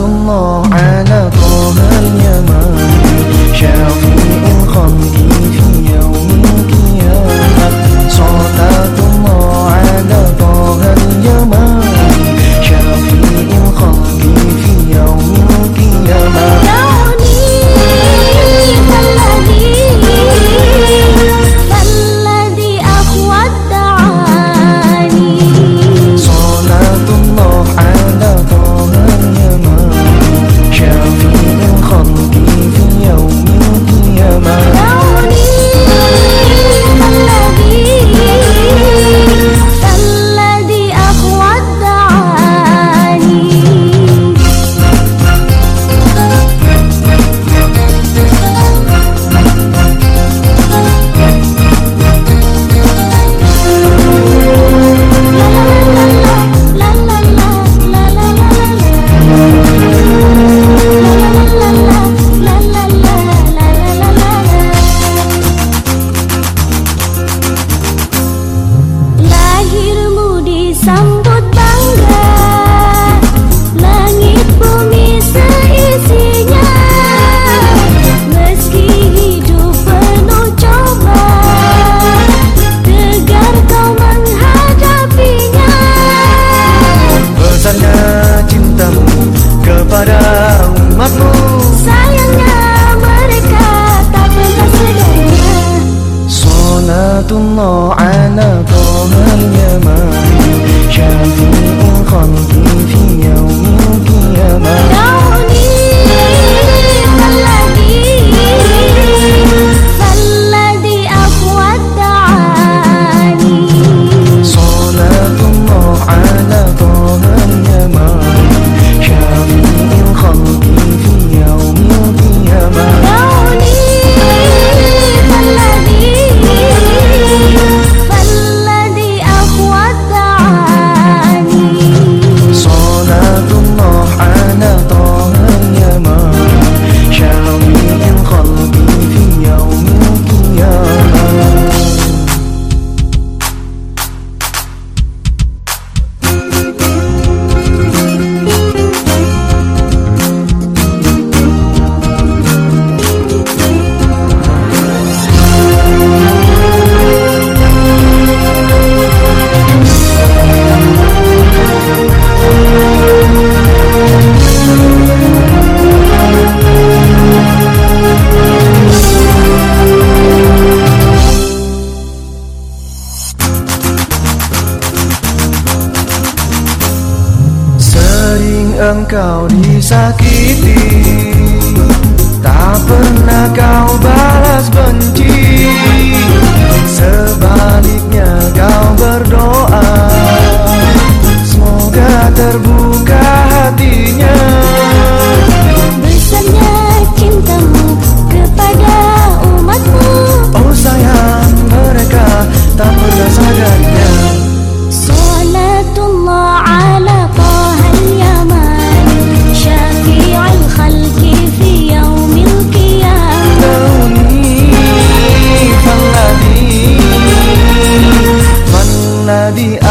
الله agora uma flor. engkau disakiti. Tak pernah kau balas benci. Sebaliknya kau berdoa. Semoga terbuka di